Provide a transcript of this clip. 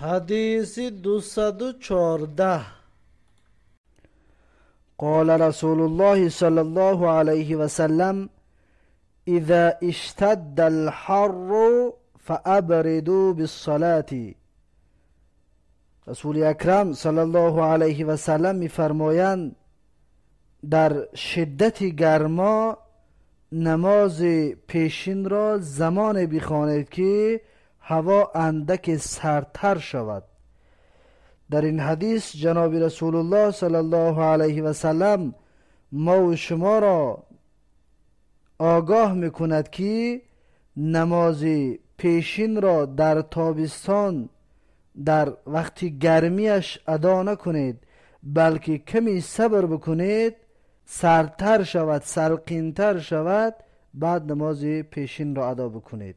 حدیث دوصد و چارده قال رسول الله صلى الله عليه وسلم إذا اشتد الحر فأبردوا بالصلاة. رسول اکرم صلی الله علیه و سلم میفرمایند در شدت گرما نماز پیشین را زمان بخوانید که هوا اندک سرتر شود. در این حدیث جناب رسول الله صلی الله علیه و سلم ما و شما را آگاه می‌کند که نماز پیشین را در تابستان در وقتی گرمیش ادا نکنید بلکه کمی صبر بکنید سرتر شود سلقینتر شود بعد نماز پیشین را ادا بکنید.